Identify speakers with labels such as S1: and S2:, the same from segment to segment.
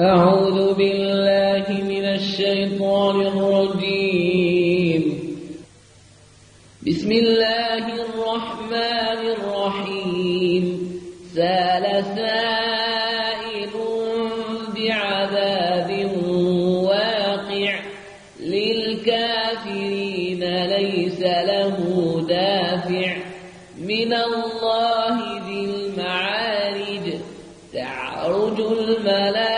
S1: أعوذ بالله من الشيطان الرجيم. بسم الله الرحمن الرحيم. سأل سائل بعذاب واقع. للكافرين ليس له دافع. من الله ذي المعارج. تعرج الملائكة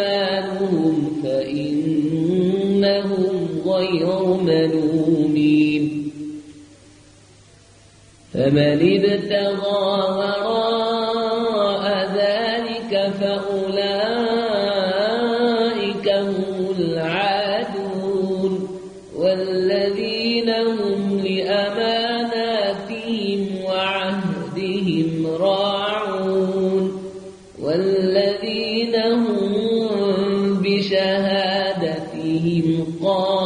S1: أيمانهم فإنهم غير ملومين. فمن ابتغى وراء ذلك فأولئك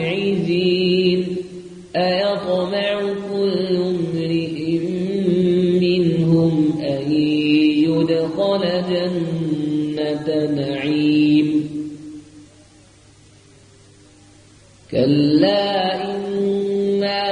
S1: عزين أيطمع كل امرئ منهم أن يدخل جنة نعيم كلا إنا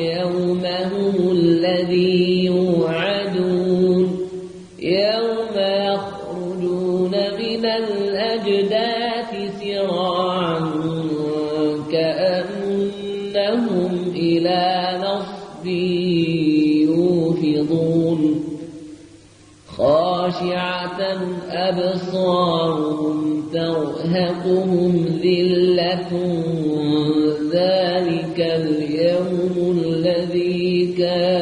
S1: يوفضون خاشعة أبصارهم ترهقهم ذلة ذلك اليوم الذي كان